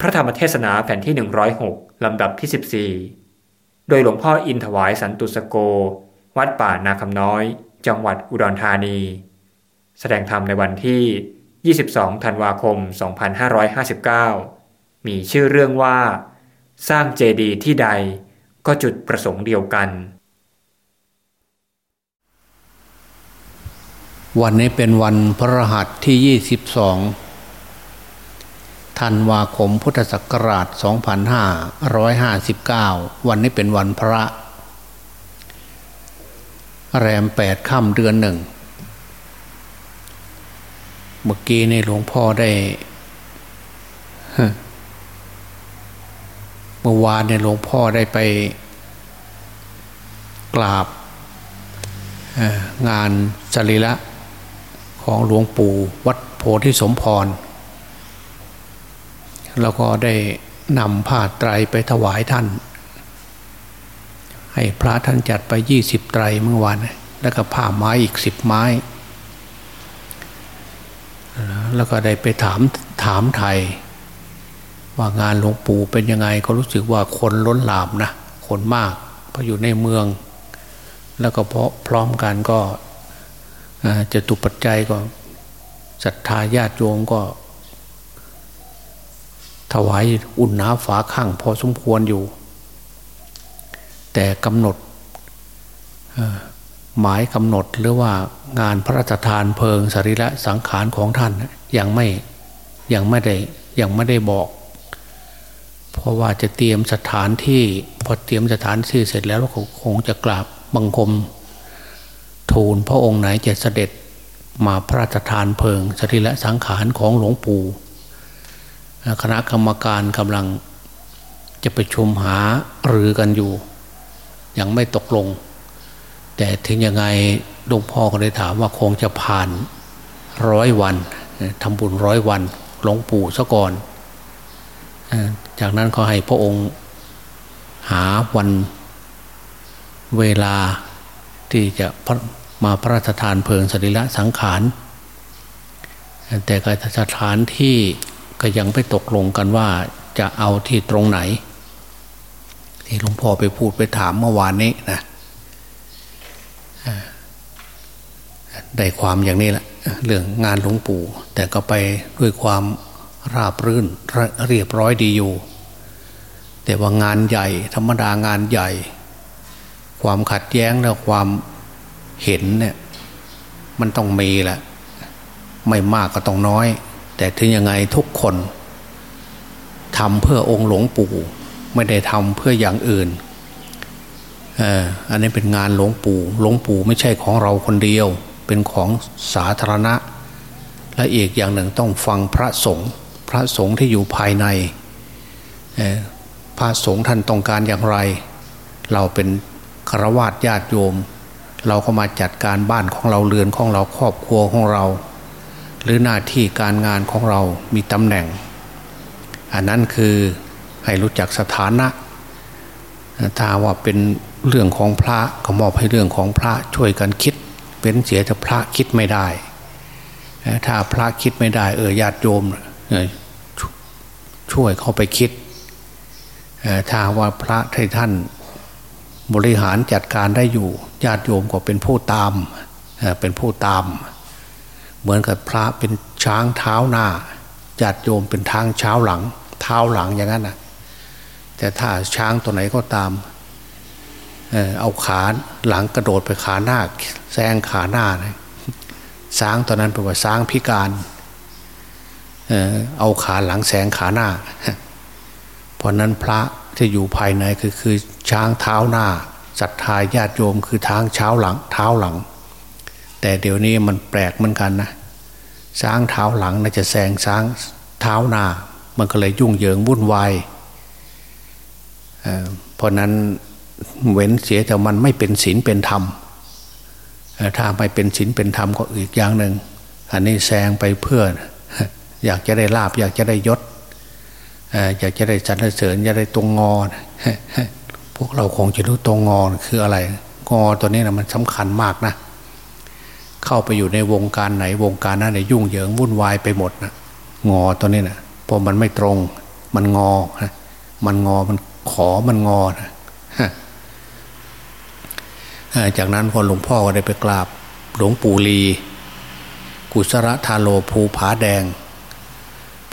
พระธรรมเทศนาแผ่นที่ 106 ลำดับที่ 14 โดยหลวงพ่ออินถวายสันตุสโก วัดป่านาคำน้อย จังหวัดอุดรธานี แสดงธรรมในวันที่ 22 ธันวาคม 2559 มีชื่อเรื่องว่า สร้างเจดีย์ที่ใดก็จุดประสงค์เดียวกัน วันนี้เป็นวันพระรหัสที่ 22 ธันวาคมพุทธศักราช 2559 วันนี้เป็นวันพระ แรมแปดค่ำเดือนหนึ่ง เมื่อกี้ในหลวงพ่อได้ เมื่อวานในหลวงพ่อได้ไปกราบงานสรีระของหลวงปู่วัดโพธิสมพร แล้วก็ได้นำผ้าไตรไปถวายท่าน ให้พระท่านจัดไปยี่สิบไตรเมื่อวานแล้วก็ผ้าไม้อีกสิบไม้ แล้วก็ได้ไปถามถามไทย ว่างานหลวงปู่เป็นยังไงก็รู้สึกว่าคนล้นหลามนะคนมากเพราะอยู่ในเมือง แล้วก็เพราะพร้อมกันก็จะตุปัจจัยก็ศรัทธาญาติโยมก็ ถวายอุ่นหนาฝาข้างพอสมควรอยู่ แต่กำหนดหมายกำหนดหรือว่างานพระราชทานเพลิงสรีระสังขารของท่านยังไม่ยังไม่ได้ยังไม่ได้บอก เพราะว่าจะเตรียมสถานที่พอเตรียมสถานที่เสร็จแล้วก็คงจะกราบบังคม ทูลพระองค์ไหนจะเสด็จมาพระราชทานเพลิงสรีระสังขารของหลวงปู่ คณะกรรมการกำลังจะไปชมหาหรือกันอยู่ ยังไม่ตกลง แต่ถึงยังไงหลวงพ่อก็เลยถามว่าคงจะผ่านร้อยวันทำบุญร้อยวันหลวงปู่ซะก่อน จากนั้นก็ให้พระองค์หาวันเวลาที่จะมาพระราชทานเพลิงสรีระสังขาร แต่การสถานที่ ก็ยังไม่ตกลงกันว่าจะเอาที่ตรงไหน ที่หลวงพ่อไปพูดไปถามเมื่อวานนี้นะได้ความอย่างนี้แหละเรื่องงานหลวงปู่ แต่ก็ไปด้วยความราบรื่นเรียบร้อยดีอยู่ แต่ว่างานใหญ่ ธรรมดางานใหญ่ ความขัดแย้งและความเห็นเนี่ยมันต้องมีแหละ ไม่มากก็ต้องน้อย แต่ถึงยังไงทุกคนทำเพื่อองค์หลวงปู่ ไม่ได้ทำเพื่ออย่างอื่นอออันนี้เป็นงานหลวงปู่หลวงปู่ไม่ใช่ของเราคนเดียว เป็นของสาธารณะ และอีกอย่างหนึ่งต้องฟังพระสงฆ์พระสงฆ์ที่อยู่ภายในพระสงฆ์ท่านต้องการอย่างไร เราเป็นฆราวาสญาติโยม เราก็มาจัดการบ้านของเราเรือนของเราครอบครัวของเรา หรือหน้าที่การงานของเรามีตำแหน่ง อันนั้นคือให้รู้จักสถานะ ถ้าว่าเป็นเรื่องของพระก็มอบให้เรื่องของพระช่วยกันคิดเป็นเสียแต่พระคิดไม่ได้ ถ้าพระคิดไม่ได้ เออญาติโยมช่วยเข้าไปคิดถ้าว่าพระท่านบริหารจัดการได้อยู่ญาติโยมก็เป็นผู้ตามเป็นผู้ตาม เหมือนกับพระเป็นช้างเท้าหน้าญาติโยมเป็นทางเช้าหลัง เท้าหลังอย่างนั้นนะแต่ถ้าช้างตัวไหนก็ตามเอาขาหลังกระโดดไปขาหน้าแซงขาหน้านะช้างตัวนั้นเป็นว่าช้างพิการเอาขาหลังแซงขาหน้า เพราะนั้นพระที่อยู่ภายในคือคือช้างเท้าหน้าศรัทธาญาติโยมคือทางเช้าหลังเท้าหลัง แต่เดี๋ยวนี้มันแปลกเหมือนกันนะช้างเท้าหลังน่าจะแซงช้างเท้าหน้า มันก็เลยยุ่งเหยิงวุ่นวายเพราะนั้นเว้นเสียแต่มันไม่เป็นศีลเป็นธรรมถ้าไม่เป็นศีลเป็นธรรมก็อีกอย่างหนึ่งอันนี้แซงไปเพื่ออยากจะได้ลาบอยากจะได้ยศอยากจะได้สรรเสริญอยากได้ตรงงอพวกเราคงจะรู้ตรงงอคืออะไร งอตัวนี้นะมันสำคัญมากนะ เข้าไปอยู่ในวงการไหนวงการนั้นเนี่ยยุ่งเหยิงวุ่นวายไปหมดนะงอตัวนี้นะพอมันไม่ตรง มันงอมันงอมันขอมันงอนะจากนั้นพอหลวงพ่อก็ได้ไปกราบหลวงปู่ลี กุศลทาโลภูผาแดง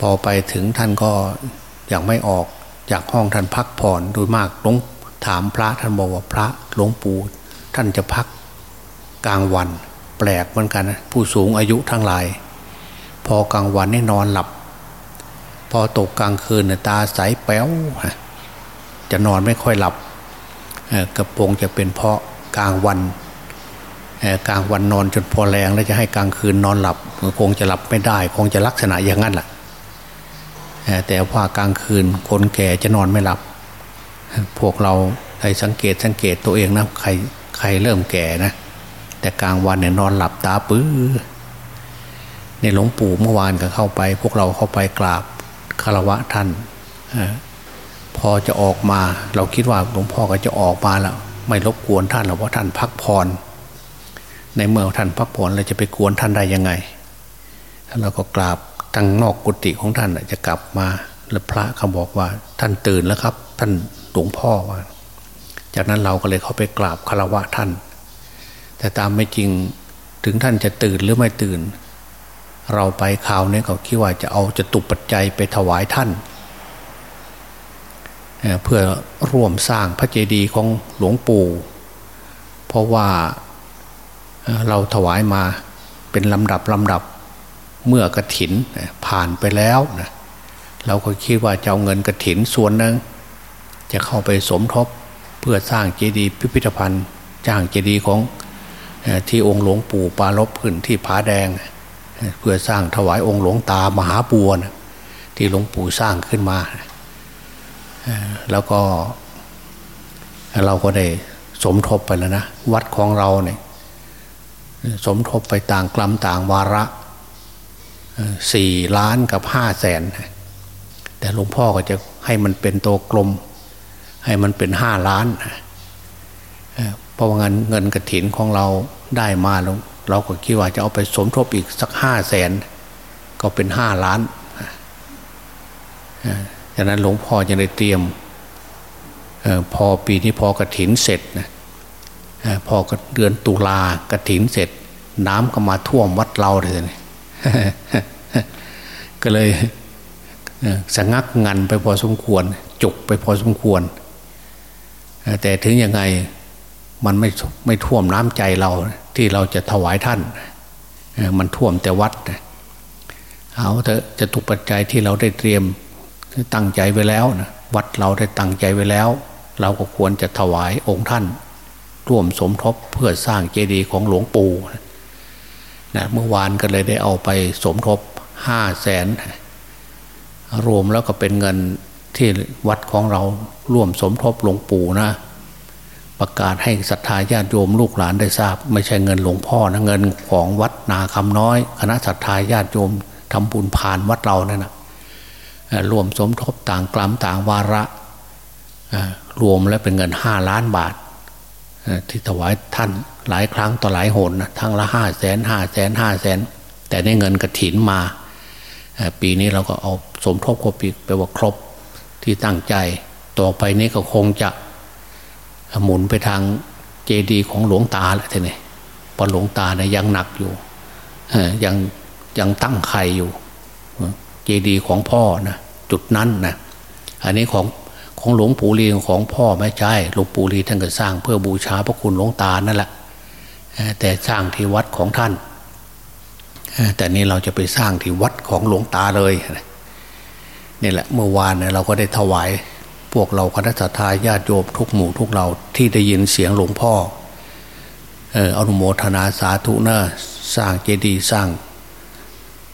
พอไปถึงท่านก็ยังไม่ออกจากห้องท่านพักผ่อนโดยมากหลวงถามพระท่านบอกว่าพระหลวงปู่ท่านจะพักกลางวัน ลกเหมือนกันนะผู้สูงอายุทั้งหลาย พอกลางวันนี่นอนหลับ พอตกกลางคืนตาใสแป๊วจะนอนไม่ค่อยหลับกระโปรงจะเป็นเพราะกลางวันกลางวันนอนจนพอแรงแล้วจะให้กลางคืนนอนหลับคงจะหลับไม่ได้ คงจะลักษณะอย่างนั้นแหละแต่ว่ากลางคืนคนแก่จะนอนไม่หลับ พวกเราใครสังเกตสังเกตตัวเองนะใครใครเริ่มแก่นะ แต่กลางวันเนี่ยนอนหลับตาปื้อในหลวงปู่เมื่อวานก็เข้าไป พวกเราเข้าไปกราบคารวะท่านพอจะออกมา เราคิดว่าหลวงพ่อก็จะออกมาแล้วไม่รบกวนท่านหรอกเพราะท่านพักผ่อนในเมื่อท่านพักผ่อนเราจะไปกวนท่านได้ยังไงเราก็กราบทางนอกกุฏิของท่านจะกลับมาแล้วพระเขาบอกว่า ท่านตื่นแล้วครับ ท่านหลวงพ่อว่า จากนั้นเราก็เลยเข้าไปกราบคารวะท่าน แต่ตามไม่จริงถึงท่านจะตื่นหรือไม่ตื่น เราไปข่าวนี้เขาคิดว่าจะเอาจะตุปัจจัยไปถวายท่านเพื่อร่วมสร้างพระเจดีย์ของหลวงปู่ เพราะว่าเราถวายมาเป็นลำดับลำดับเมื่อกระถินผ่านไปแล้วนะเราก็คิดว่าจะเอาเงินกระถินส่วนนึงจะเข้าไปสมทบเพื่อสร้างเจดีย์พิพิธภัณฑ์จ้างเจดีย์ของ ที่องค์หลวงปู่ปาลบขึ้นที่ผาแดง เพื่อสร้างถวายองค์หลวงตามหาบัวนะที่หลวงปู่สร้างขึ้นมาแล้วก็เราก็ได้สมทบไปแล้วนะ วัดของเราเนี่ยสมทบไปต่างกลัมต่างวาระสี่ล้านกับห้าแสน แต่หลวงพ่อก็จะให้มันเป็นตัวกลม ให้มันเป็นห้าล้าน เพราะว่าเงินเงินกระถินของเราได้มาแล้วเราก็คิดว่าจะเอาไปสมทบอีกสักห้าแสนก็เป็นห้าล้านฉะนั้นหลวงพ่อจะได้เตรียมอพอปีนี้พอกระถินเสร็จนะพอเดือนตุลากระถินเสร็จ น้ำก็มาท่วมวัดเราเลยก็เลยสงักงันไปพอสมควร จุกไปพอสมควร แต่ถึงยังไง มันไม่ไม่ท่วมน้ำใจเราที่เราจะถวายท่าน มันท่วมแต่วัดเอาเถอะจะตุปัจจัยที่เราได้เตรียมตั้งใจไว้แล้วนะวัดเราได้ตั้งใจไว้แล้ว เราก็ควรจะถวายองค์ท่าน ร่วมสมทบเพื่อสร้างเจดีย์ของหลวงปู่นะเมื่อวานก็เลยได้เอาไปสมทบห้าแสนรวมแล้วก็เป็นเงินที่วัดของเราร่วมสมทบหลวงปู่นะ ประกาศให้ศรัทธาญาติโยมลูกหลานได้ทราบ ไม่ใช่เงินหลวงพ่อนะเงินของวัดนาคำน้อย คณะศรัทธาญาติโยมทำบุญผ่านวัดเรานั่นนะรวมสมทบต่างกลัมต่างวาระรวมแล้วเป็นเงินห้าล้านบาทที่ถวายท่านหลายครั้งต่อหลายหนนะทั้งละห้าแสนห้าแสนห้าแสนแต่ในเงินกระถินมา ปีนี้เราก็เอาสมทบครบปีไปว่าครบที่ตั้งใจ ต่อไปนี้ก็คงจะ หมุนไปทางเจดีของหลวงตาแหละทีนี้พอหลวงตาเนี่ยยังหนักอยู่ยังยังตั้งไข่อยู่ เจดีของพ่อนะจุดนั้นนะอันนี้ของของหลวงปู่ลีของพ่อไม่ใช่หลวงปู่ลีท่านก็สร้างเพื่อบูชาพระคุณหลวงตานั่นแหละแต่สร้างที่วัดของท่าน แต่นี้เราจะไปสร้างที่วัดของหลวงตาเลยนี่แหละเมื่อวานเนี่ยเราก็ได้ถวาย พวกเราคณะทาญาติโยมทุกหมู่ทุกเราที่ได้ยินเสียงหลวงพ่อเอออนุโมทนาสาธุนะสร้างเจดีย์สร้าง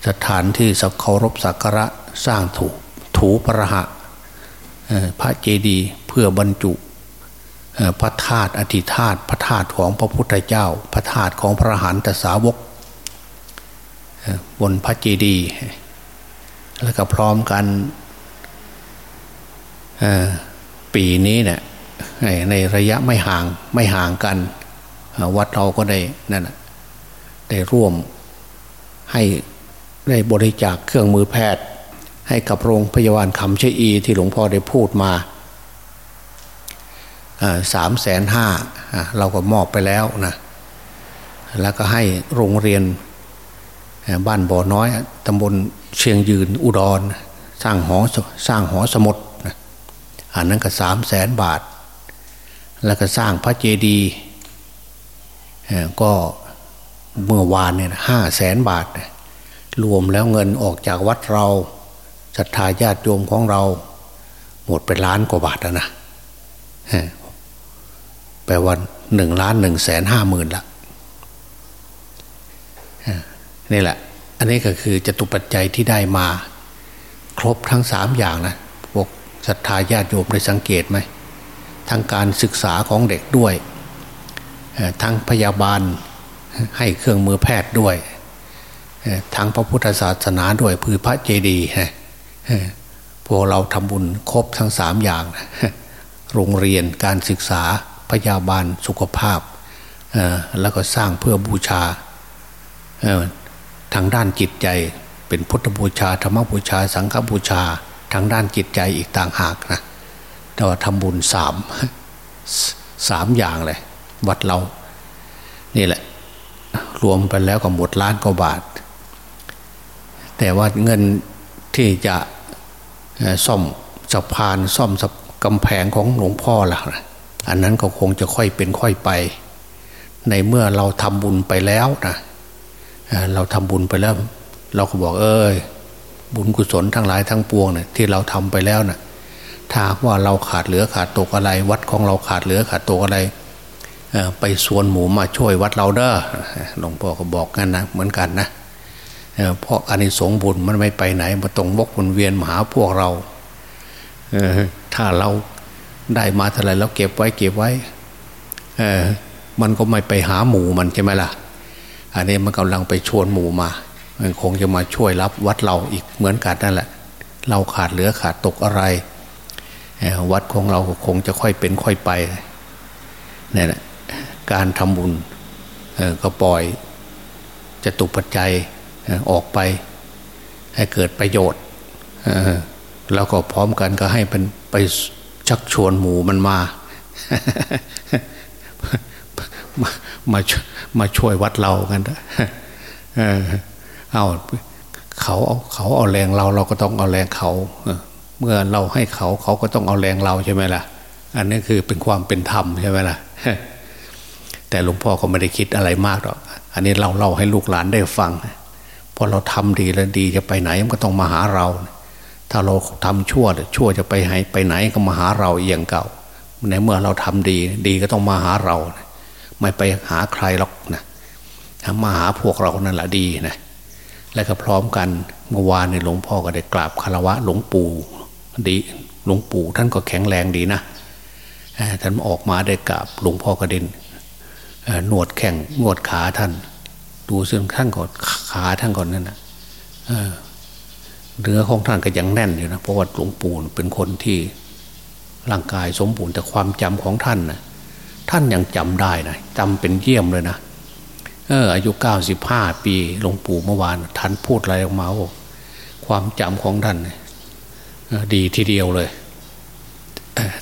สถานที่สักเคารพสักการะสร้างถูถูประหะพระเจดีย์เพื่อบรรจุพระธาตุอธิธาตุพระธาตุของพระพุทธเจ้า พระธาตุของพระหันตสาวกบนพระเจดีย์แล้วก็พร้อมกัน ปีนี้เนี่ยในระยะไม่ห่างไม่ห่างกัน วัดเราก็ได้นั่นได้ร่วมให้ได้บริจาคเครื่องมือแพทย์ ให้กับโรงพยาบาลคำเชอีที่หลวงพ่อได้พูดมาสามแสนห้าเราก็มอบไปแล้วนะแล้วก็ให้โรงเรียนบ้านบ่อน้อยตำบลเชียงยืนอุดร สร้างหอสร้างหอสมุด อันนั้นก็สามแสนบาท แล้วก็สร้างพระเจดีย์ก็เมื่อวานเนี่ยห้าแสนบาท รวมแล้วเงินออกจากวัดเราศรัทธาญาติโยมของเรา หมดไปล้านกว่าบาทแล้วนะแปลว่าหนึ่งล้านหนึ่งแสนห้าหมื่นละนี่แหละ อันนี้ก็คือจตุปัจจัยที่ได้มา ครบทั้งสามอย่างนะ ศรัทธาญาติโยมได้สังเกตไหมทั้งการศึกษาของเด็กด้วยทั้งพยาบาลให้เครื่องมือแพทย์ด้วยทั้งพระพุทธศาสนาด้วยพือพระเจดีย์พวกเราทำบุญครบทั้งสามอย่าง โรงเรียนการศึกษาพยาบาลสุขภาพ แล้วก็สร้างเพื่อบูชาทางด้านจิตใจเป็นพุทธบูชาธรรมบูชา สังฆบูชา ทางด้านจิตใจอีกต่างหากนะแต่ว่าทำบุญสามสามอย่างเลย วัดเรา นี่แหละ รวมไปแล้วก็หมดล้านกว่าบาท แต่ว่าเงินที่จะซ่อมสะพานซ่อมกำแพงของหลวงพ่อล่ะ อันนั้นก็คงจะค่อยเป็นค่อยไป ในเมื่อเราทำบุญไปแล้วนะเราทำบุญไปแล้ว เราก็บอกเอ้ย บุญกุศลทั้งหลายทั้งปวงเนี่ยที่เราทำไปแล้วนะ่ะถ้าว่าเราขาดเหลือขาดตกอะไร วัดของเราขาดเหลือขาดตกอะไรไปสวนหมูมาช่วยวัดเราเด้อหลวงพ่อก็บอกกันนะเหมือนกันนะเพราะอานิสงส์บุญมันไม่ไปไหนมาตรงวกวนเวียนมาหาพวกเราถ้าเราได้มาเท่าไรแล้วเก็บไว้เก็บไว้มันก็ไม่ไปหาหมูมันใช่ไหมล่ะ อันนี้มันกำลังไปชวนหมู่มา คงจะมาช่วยรับวัดเราอีกเหมือนกันนั่นแหละ เราขาดเหลือขาดตกอะไร วัดของเราคงจะค่อยเป็นค่อยไปนี่แหละการทำบุญก็ปล่อยจะตุปัจจัยออกไป ให้เกิดประโยชน์แล้วก็พร้อมกันก็ให้เป็นไปชักชวนหมูมันมา มามาช่วยวัดเรากันเออ เอาเขาเอาเขาเอาแรงเราเราก็ต้องเอาแรงเขาเมื่อเราให้เขาเขาก็ต้องเอาแรงเราใช่ไหมล่ะ อันนี้คือเป็นความเป็นธรรมใช่ไหมล่ะแต่หลวงพ่อก็ไม่ได้คิดอะไรมากหรอกอันนี้เราเล่าให้ลูกหลานได้ฟังพอเราทำดีแล้วดีจะไปไหนมันก็ต้องมาหาเรา ถ้าเราทำชั่วชั่วจะไปไหนไปไหนก็มาหาเราอย่างเก่าในเมื่อเราทำดี ดีก็ต้องมาหาเรา ไม่ไปหาใครหรอกนะมาหาพวกเรานั่นแหละดีนะ และก็พร้อมกันเมื่อวานในหลวงพ่อก็ได้กราบคารวะหลวงปู่ดีหลวงปู่ท่านก็แข็งแรงดีนะท่านออกมาได้กราบหลวงพ่อกระเด็นหนวดแข่งนวดขาท่าน ดูซึ่งท่านก่อนขาท่านก่อนนั่นนะเนื้อของท่านก็ยังแน่นอยู่นะเพราะว่าหลวงปู่เป็นคนที่ร่างกายสมบูรณ์แต่ความจำของท่านนะท่านยังจำได้นะจำเป็นเยี่ยมเลยนะ เอออายุเก้าสิบห้าปีหลวงปู่เมื่อวานท่านพูดอะไรออกมาโอ้ความจำของท่านดีทีเดียวเลย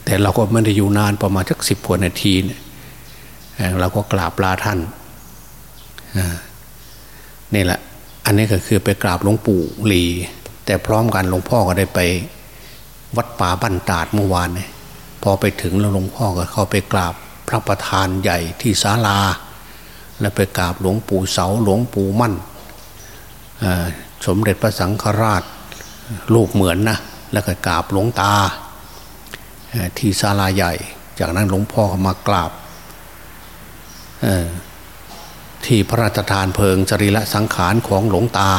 แต่เราก็ไม่ได้อยู่นานประมาณสักสิบกว่านาทีเนี่ยเราก็กราบลาท่านนี่แหละ อันนี้ก็คือไปกราบหลวงปู่หลี แต่พร้อมกันหลวงพ่อก็ได้ไปวัดป่าบันตาดเมื่อวานเนี่ยพอไปถึงแล้วหลวงพ่อก็เข้าไปกราบพระประธานใหญ่ที่ศาลา และไปกราบหลวงปู่เสาหลวงปู่มั่นสมเด็จพระสังฆราชรูปเหมือนนะแล้วก็กราบหลวงตาที่ศาลาใหญ่ จากนั้นหลวงพ่อมากราบที่พระราชทานเพลิงจริละสังขารของหลวงตา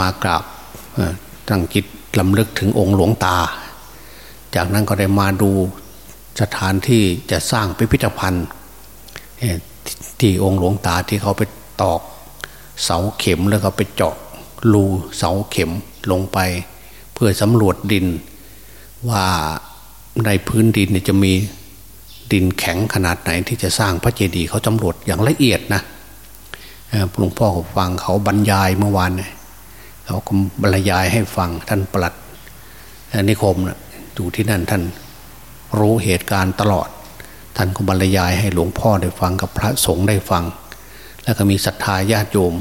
มากราบตั้งจิตลำลึกถึงองค์หลวงตา จากนั้นก็ได้มาดูสถานที่จะสร้างพิพิธภัณฑ์ ที่องค์หลวงตาที่เขาไปตอกเสาเข็มแล้วก็ไปเจาะรูเสาเข็มลงไป เพื่อสำรวจดิน ว่าในพื้นดินจะมีดินแข็งขนาดไหนที่จะสร้างพระเจดีย์เขาสำรวจอย่างละเอียดนะหลวงพ่อฟังเขาบรรยายเมื่อวานเขาก็บรรยายให้ฟังท่านปลัดนิคมนะอยู่ที่นั่นท่านรู้เหตุการณ์ตลอด ท่านก็บรรยายให้หลวงพ่อได้ฟังกับพระสงฆ์ได้ฟัง แล้วก็มีศรัทธาญาติโยม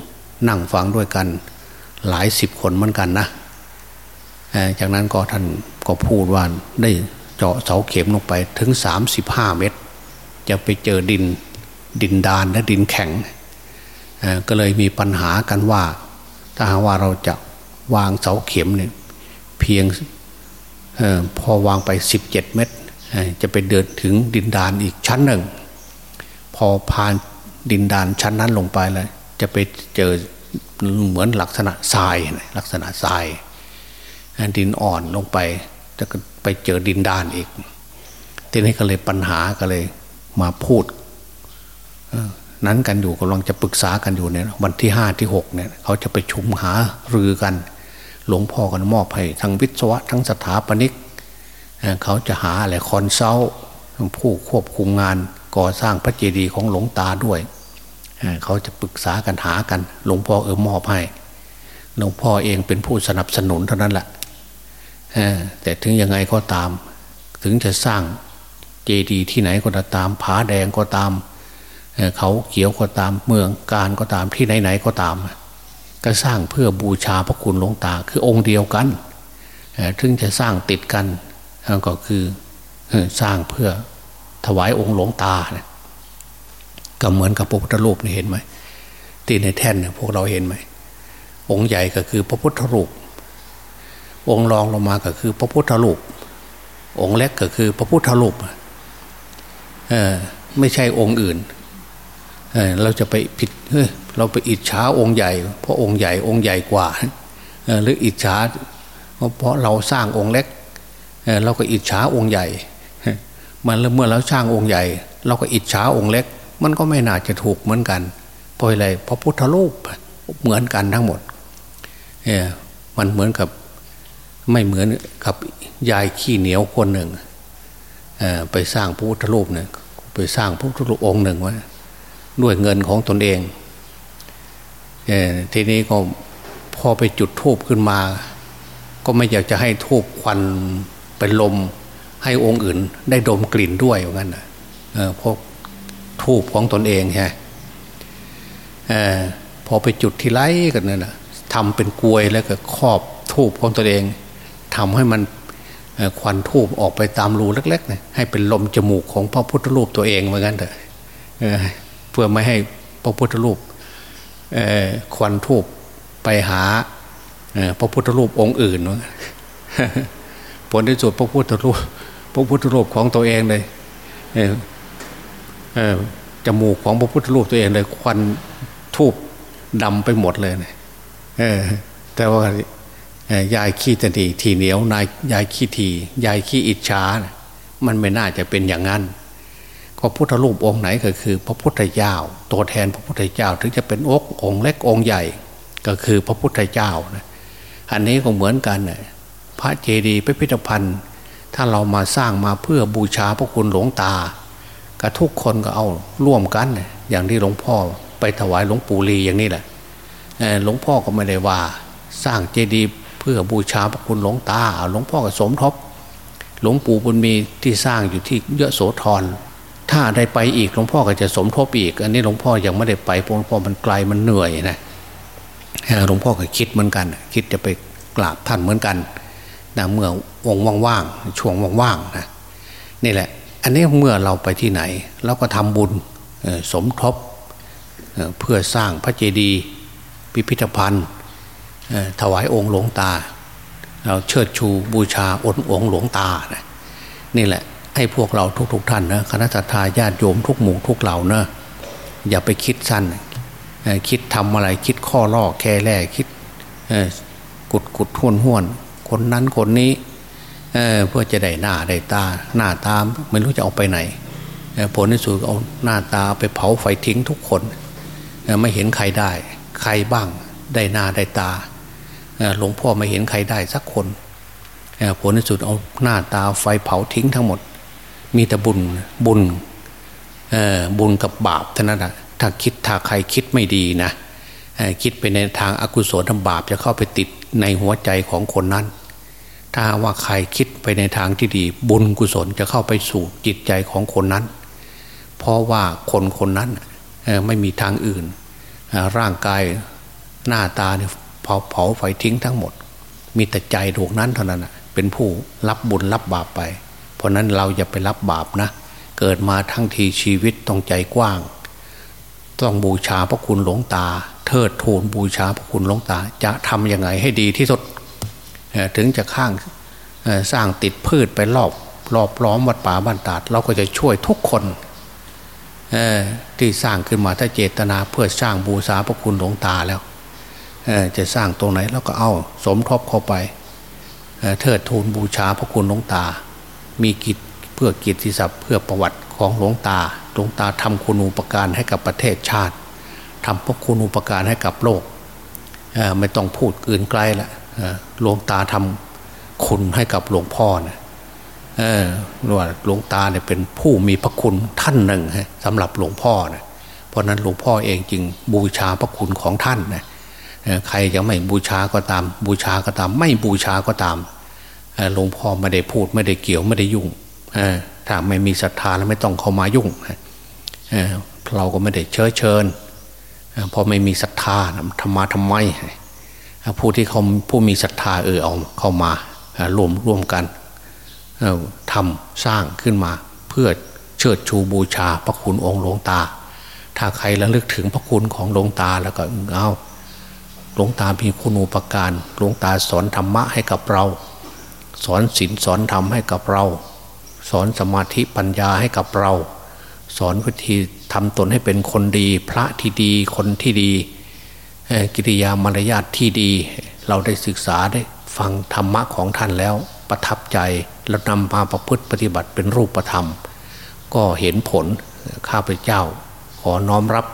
นั่งฟังด้วยกันหลายสิบคนเหมือนกันนะจากนั้นก็ท่านก็พูดว่าได้เจาะเสาเข็มลงไปถึง 35 เมตร จะไปเจอดินดินดานและดินแข็ง ก็เลยมีปัญหากันว่า ถ้าหากว่าเราจะวางเสาเข็มเนี่ยเพียงออพอวางไป 17 เมตร จะไปเดินถึงดินดานอีกชั้นหนึ่ง พอผ่านดินดานชั้นนั้นลงไปแล้วจะไปเจอเหมือนลักษณะทรายลักษณะทราย ดินอ่อนลงไป จะไปเจอดินดานอีกทีนี้ก็เลยปัญหาก็เลยมาพูดนั้นกันอยู่กำลังจะปรึกษากันอยู่เนี่ยวันที่ห้าที่หกเนี่ยเขาจะไปชุมหารือกัน หลวงพ่อกันมอบให้ทั้งวิศวะทั้งสถาปนิก เขาจะหาอะไรคอนเซิลผู้ควบคุมงานก่อสร้างพระเจดีย์ของหลวงตาด้วย เขาจะปรึกษากันหากัน หลวงพ่อเออมอบให้หลวงพ่อเองเป็นผู้สนับสนุนเท่านั้นแหละแต่ถึงยังไงก็ตาม ถึงจะสร้างเจดีย์ที่ไหนก็ตามผาแดงก็ตามเขาเขียวก็ตามเมืองการก็ตามที่ไหนๆก็ตาม ก็สร้างเพื่อบูชาพระคุณหลวงตาคือองค์เดียวกันถึงจะสร้างติดกัน ก็คือสร้างเพื่อถวายองค์หลวงตาก็เหมือนกับพระพุทธรูปนี่เห็นไหมตีในแท่นพวกเราเห็นไหมองค์ใหญ่ก็คือพระพุทธรูป องค์รองลงมาก็คือพระพุทธรูป องค์เล็กก็คือพระพุทธรูปเออไม่ใช่องค์อื่นเออเราจะไปผิดเเราไปอิจฉาองค์ใหญ่ เพราะองค์ใหญ่องค์ใหญ่กว่าหรืออิจฉาเพราะเราสร้างองค์เล็ก เราก็อิจฉาองค์ใหญ่ มันเมื่อเราสร้างองค์ใหญ่ เราก็อิจฉาองค์เล็ก มันก็ไม่น่าจะถูกเหมือนกันเพราะอะไรเพราะพุทธรูปเหมือนกันทั้งหมดเออมันเหมือนกับไม่เหมือนกับยายขี้เหนียวคนหนึ่งไปสร้างพระพุทธรูปเนี่ยไปสร้างพระพุทธรูปองค์หนึ่งไว้ด้วยเงินของตนเองทีนี้ก็พอไปจุดทูบขึ้นมา ก็ไม่อยากจะให้ทูบควัน เป็นลมให้องค์อื่น ได้ดมกลิ่นด้วยอย่างนั้นนะเพราะทูบของตนเองฮะพอไปจุดที่ไร่กันนั่นนะทำเป็นกลวยแล้วก็ครอบทูบของตนเองทำให้มันควันทูบออกไปตามรูเล็กๆนี่ยให้เป็นลมจมูกของพระพุทธรูปตัวเองเหมือนกันเถอะเพื่อไม่ให้พระพุทธรูปควันทูบไปหาพระพุทธรูปองค์อื่น ผลที่สุดพระพุทธรูปพระพุทธรูปของตัวเองเลยจมูกของพระพุทธรูปตัวเองเลย ควันทูบดำไปหมดเลยเนี่ยแต่ว่ายายขี้ตนีทีเหนียวนายยายขี้ทียายขี้อิจฉามันไม่น่าจะเป็นอย่างนั้นก็พุทธรูปองค์ไหนก็คือ พระพุทธเจ้าตัวแทนพระพุทธเจ้า ถึงจะเป็นอกองค์เล็กองค์ใหญ่ ก็คือพระพุทธเจ้านะอันนี้ก็เหมือนกันนะ พระเจดีย์พิพิธภัณฑ์ ถ้าเรามาสร้างมาเพื่อบูชาพระคุณหลวงตาก็ทุกคนก็เอาร่วมกัน อย่างที่หลวงพ่อไปถวายหลวงปู่ลีอย่างนี้แหละหลวงพ่อก็ไม่ได้ว่าสร้างเจดีย์เพื่อบูชาพระคุณหลวงตาหลวงพ่อก็สมทบหลวงปู่บุญมีที่สร้างอยู่ที่เยอะโสธรถ้าได้ไปอีกหลวงพ่อก็จะสมทบอีก อันนี้หลวงพ่อยังไม่ได้ไปเพราะหลวงพ่อมันไกลมันเหนื่อยนะหลวงพ่อก็คิดเหมือนกัน คิดจะไปกราบท่านเหมือนกัน นะเมื่อวงว่างๆช่วงว่างๆนะนี่แหละ อันนี้เมื่อเราไปที่ไหนเราก็ทำบุญสมทบเพื่อสร้างพระเจดีย์พิพิธภัณฑ์ถวายองค์หลวงตา เราเชิดชูบูชาอนองค์หลวงตานะนี่แหละให้พวกเราทุกๆทท่านนะคณะทาญาติโยมทุกหมู่ทุกเหล่านะอย่าไปคิดสั้นคิดทำอะไรคิดข้อล่อแค่แร่คิดกุดกุดห้วนห้วน คนนั้นคนนี้เเพื่อจะได้หน้าได้ตาหน้าตาไม่รู้จะเอาไปไหนผลที่สุดเอาหน้าตาไปเผาไฟทิ้งทุกคนไม่เห็นใครได้ ใครบ้างได้หน้าได้ตาหลวงพ่อไม่เห็นใครได้สักคนผลที่สุดเอาหน้าตาไฟเผาทิ้งทั้งหมด มีแต่บุญบุญบุญกับบาปเท่านั้นถ้าคิดถ้าใครคิดไม่ดีนะ คิดไปในทางอากุศลทำบาปจะเข้าไปติดในหัวใจของคนนั้น ถ้าว่าใครคิดไปในทางที่ดี บุญกุศลจะเข้าไปสู่จิตใจของคนนั้น เพราะว่าคนคนนั้นไม่มีทางอื่น ร่างกายหน้าตาเนี่ยเผาเผาไฟทิ้งทั้งหมด มีแต่ใจดวงนั้นเท่านั้นเป็นผู้รับบุญรับบาปไป เพราะนั้นเราอย่าไปรับบาปนะ เกิดมาทั้งทีชีวิตต้องใจกว้าง ต้องบูชาพระคุณหลวงตา เทิดทูนบูชาพระคุณหลวงตา จะทำยังไงให้ดีที่สุดถึงจะข้างสร้างติดพืชไปรอบรอบล้อมวัดป่าบ้านตาด เราก็จะช่วยทุกคนที่สร้างขึ้นมาถ้าเจตนาเพื่อสร้างบูชาพระคุณหลวงตาแล้วจะสร้างตรงไหนเราก็เอาสมทบเข้าไปเทิดทูนบูชาพระคุณหลวงตา มีกิจเพื่อกิจที่ศัพท์เพื่อประวัติของหลวงตาหลวงตาทำคุณูปการให้กับประเทศชาติ ทำพระคุณูปการให้กับโลกไม่ต้องพูดอื่นไกลละหลวงตาทำคุณให้กับหลวงพ่อนะว่าหลวงตาเนี่ยเป็นผู้มีพระคุณท่านหนึ่งสำหรับหลวงพ่อนะเพราะนั้นหลวงพ่อเองจึงบูชาพระคุณของท่านนะใครจะไม่บูชาก็ตาม บูชาก็ตาม ไม่บูชาก็ตามหลวงพ่อไม่ได้พูดไม่ได้เกี่ยวไม่ได้ยุ่งถ้าไม่มีศรัทธาแล้วไม่ต้องเข้ามายุ่งเราก็ไม่ได้เชิญเชิญ พอไม่มีศรัทธาทำมาทำไมผู้ที่เขาผู้มีศรัทธาเออเอาเข้ามารวมร่วมกันทำสร้างขึ้นมา เพื่อเชิดชูบูชาพระคุณองค์หลวงตา ถ้าใครระลึกถึงพระคุณของหลวงตาแล้วก็เอาหลวงตามีคุณูปการหลวงตาสอนธรรมะให้กับเรา สอนศีลสอนธรรมให้กับเรา สอนสมาธิปัญญาให้กับเรา สอนวิธี ทำตนให้เป็นคนดี พระที่ดีคนที่ดี กิริยามารยาทที่ดี เราได้ศึกษาได้ฟังธรรมะของท่านแล้วประทับใจแล้วนำมาประพฤติปฏิบัติเป็นรูปธรรม ก็เห็นผลข้าพเจ้า ขอน้อมรับ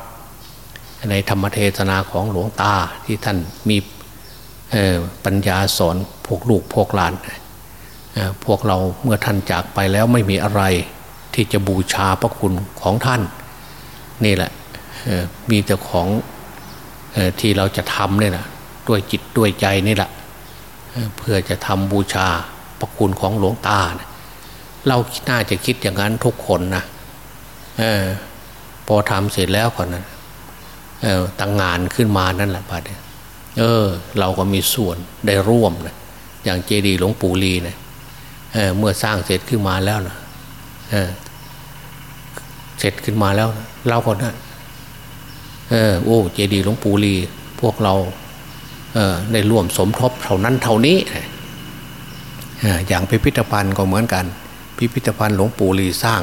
ในธรรมเทศนาของหลวงตาที่ท่านมีปัญญาสอนพวกลูกพวกหลานพวกเราเมื่อท่านจากไปแล้วไม่มีอะไรที่จะบูชาพระคุณของท่าน นี่แหละมีแต่ของที่เราจะทำเนี่ยนะด้วยจิตด้วยใจนี่แหละเพื่อจะทำบูชาพระคุณของหลวงตานะเราน่าจะคิดอย่างนั้นทุกคนนะออพอทำเสร็จแล้วก่อนนะตั้งงานขึ้นมานั่นแหละบัดเออ เราก็มีส่วนได้ร่วมนะอย่างเจดีย์หลวงปู่ลีเนะเเมื่อสร้างเสร็จขึ้นมาแล้วนะเเสร็จขึ้นมาแล้วนะ เราก็นะเออโอ้เจดีย์หลวงปู่ลีพวกเราเออได้ร่วมสมทบเท่านั้นเท่านี้อย่างพิพิธภัณฑ์ก็เหมือนกัน พิพิธภัณฑ์หลวงปู่ลีสร้าง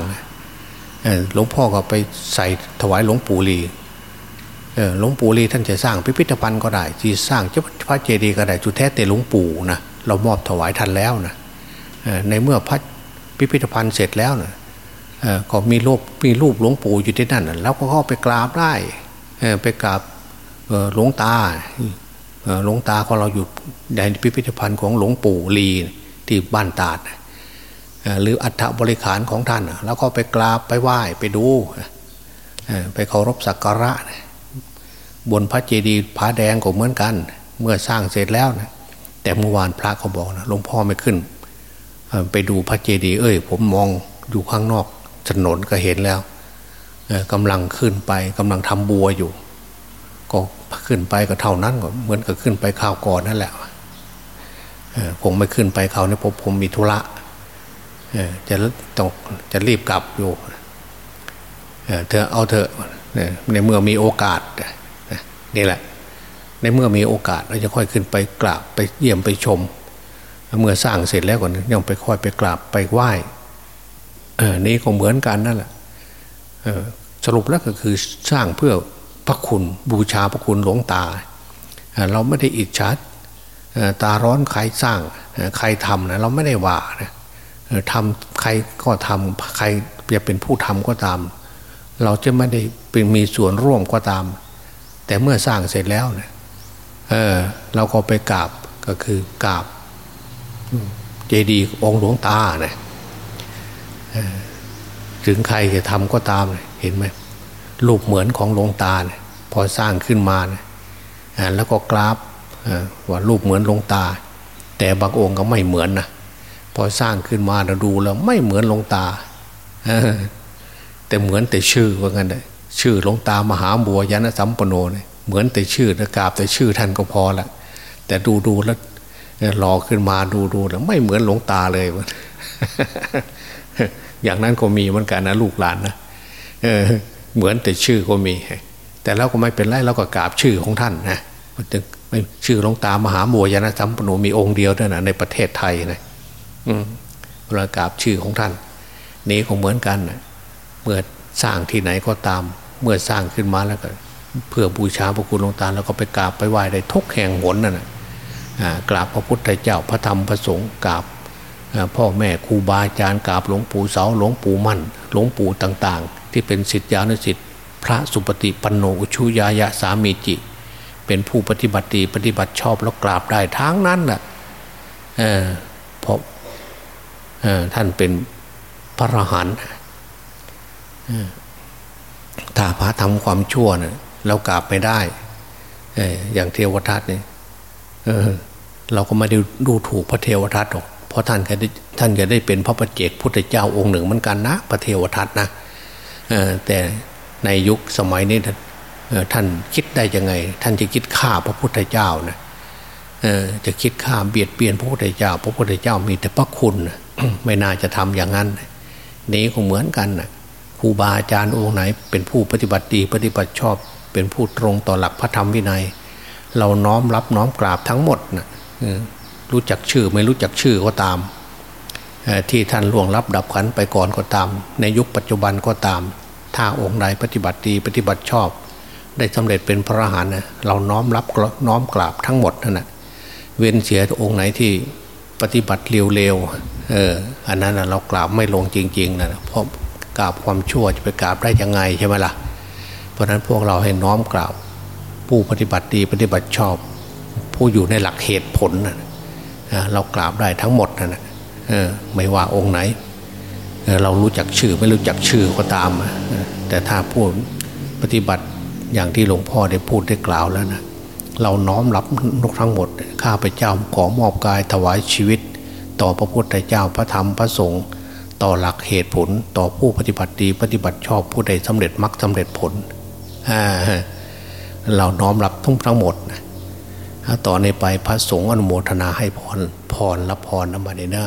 หลวงพ่อก็ไปใส่ถวายหลวงปู่ลีหลวงปู่ลีท่านจะสร้างพิพิธภัณฑ์ก็ได้ที่สร้างเจ้าพระเจดีย์ก็ได้จุดแท้แต่หลวงปู่นะเรามอบถวายท่านแล้วนะในเมื่อพระพิพิธภัณฑ์เสร็จแล้วนะ ก็มีรูปมีรูปหลวงปู่อยู่ที่นั่นแล้วก็เข้าไปกราบได้ไปกราบหลวงตาหลวงตาของเราอยู่ในพิพิธภัณฑ์ของหลวงปู่ลีที่บ้านตาดหรืออัฐบริขารของท่าน แล้วก็ไปกราบไปไหว้ไปดูไปเคารพสักการะ บนพระเจดีย์ผาแดงก็เหมือนกัน เมื่อสร้างเสร็จแล้วนะแต่เมื่อวานพระเขาบอกนะหลวงพ่อไม่ขึ้น ไปดูพระเจดีย์เอ้ย ผมมองอยู่ข้างนอก ถนนก็เห็นแล้วกำลังขึ้นไปกำลังทำบัวอยู่ ก็ขึ้นไปก็เท่านั้นก็เหมือนกับขึ้นไปข่าวก่อนนั่นแหละผมไม่ขึ้นไปเขาเนี่ยผมผมมีธุระจะต้องจะรีบกลับอยู่เธอเอาเธอในเมื่อมีโอกาสนี่แหละ ในเมื่อมีโอกาสเราจะค่อยขึ้นไปกราบไปเยี่ยมไปชม เมื่อสร้างเสร็จแล้วก่อนยังไปค่อยไปกราบไปไหว้ เออนี่ก็เหมือนกันนั่นแหละสรุปแล้วก็คือสร้างเพื่อพระคุณบูชาพระคุณหลวงตา เราไม่ได้อิจฉาตาร้อนใครสร้างใครทำนะเราไม่ได้ว่านะทำใครก็ทำใครจะเป็นผู้ทำก็ตาม เราจะไม่ได้เป็นมีส่วนร่วมก็ตาม แต่เมื่อสร้างเสร็จแล้วเนี่ยเออเราก็ไปกราบก็คือกราบเจดีย์องค์หลวงตาเนี่ย ถึงใครจะทำก็ตามเห็นไหมรูปเหมือนของหลวงตาเนี่ยพอสร้างขึ้นมาเนี่ยแล้วก็กราบว่ารูปเหมือนหลวงตา แต่บางองค์ก็ไม่เหมือนนะพอสร้างขึ้นมาเราดูแล้วไม่เหมือนหลวงตาแต่เหมือนแต่ชื่อว่างั้นเลยชื่อหลวงตามหาบัวยานสัมปโนเนี่ยเหมือนแต่ชื่อนะกราบแต่ชื่อท่านก็พอละแต่ดูดูแล้วรอขึ้นมาดูดูแล้วไม่เหมือนหลวงตาเลย อย่างนั้นก็มีเหมือนกันนะลูกหลานนะเออเหมือนแต่ชื่อก็มี แต่เราก็ไม่เป็นไรเราก็กราบชื่อของท่านนะจึงไม่ชื่อหลวงตามหาบัวยานสัมปโนมีองค์เดียวเท่านั้นในประเทศไทยนะอืมเรากราบชื่อของท่าน นี้ก็เหมือนกันนะเมื่อสร้างที่ไหนก็ตาม เมื่อสร้างขึ้นมาแล้วก็เพื่อบูชาพระคุณหลวงตาแล้วก็ไปกราบไปไหว้ได้ทุกแห่งหนนั่นนะกราบพระพุทธเจ้าพระธรรมพระสงฆ์กราบ พ่อแม่ครูบาอาจารย์กราบหลวงปู่เสาหลวงปู่มั่น หลวงปู่ต่างๆ ที่เป็นสิทธิานุสิทธิพระสุปฏิปันโนอุชุยายะสามีจิ เป็นผู้ปฏิบัติดีปฏิบัติชอบแล้วกราบได้ทั้งนั้นแหละเพราะท่านเป็นพระอรหันต์ถ้าพระทำความชั่วเนี่ยเรากราบไม่ได้อย่างเทวทัตเนี่ยเราก็ไม่ได้ดูถูกพระเทวทัตหรอก เพราะท่านก็ได้ท่านก็ได้เป็นพระประเจกพุทธเจ้าองค์หนึ่งเหมือนกันนะพระเทวทัตนะแต่ในยุคสมัยนี้ท่านคิดได้ยังไง ท่านจะคิดฆ่าพระพุทธเจ้านะจะคิดฆ่าเบียดเบียนพระพุทธเจ้า พระพุทธเจ้ามีแต่พระคุณไม่น่าจะทำอย่างนั้น นี้ก็เหมือนกันนะครูบาอาจารย์องค์ไหน เป็นผู้ปฏิบัติดีปฏิบัติชอบ เป็นผู้ตรงต่อหลักพระธรรมวินัย เราน้อมรับน้อมกราบทั้งหมดนะ รู้จักชื่อไม่รู้จักชื่อก็ตาม ที่ท่านล่วงรับดับขันไปก่อนก็ตาม ในยุคปัจจุบันก็ตาม ถ้าองค์ใดปฏิบัติดีปฏิบัติชอบ ได้สำเร็จเป็นพระอรหันต์เราน้อมรับน้อมกราบทั้งหมดนั่นแหะเว้นเสียองค์ไหนที่ปฏิบัติเร็วๆเอออันนั้นเรากราบไม่ลงจริงๆนะเพราะกราบความชั่วจะไปกราบได้ยังไงใช่ไหมล่ะ เพราะนั้นพวกเราให้น้อมกราบผู้ปฏิบัติดีปฏิบัติชอบ ผู้อยู่ในหลักเหตุผลนะ เรากราบได้ทั้งหมดนะนะไม่ว่าองค์ไหน เรารู้จักชื่อไม่รู้จักชื่อก็ตาม แต่ถ้าพูดปฏิบัติอย่างที่หลวงพ่อได้พูดได้กล่าวแล้วนะเราน้อมรับนกทั้งหมด ข้าพเจ้าขอมอบกายถวายชีวิต ต่อพระพุทธเจ้าพระธรรมพระสงฆ์ต่อหลักเหตุผลต่อผู้ปฏิบัติดีปฏิบัติชอบผู้ใดสำเร็จมรรคสาเร็จผลเราน้อมรับทั้งทั้งหมดนะ ต่อในไปพระสงฆ์อนุโมทนาให้พรพรรับพรนำมาในหน้า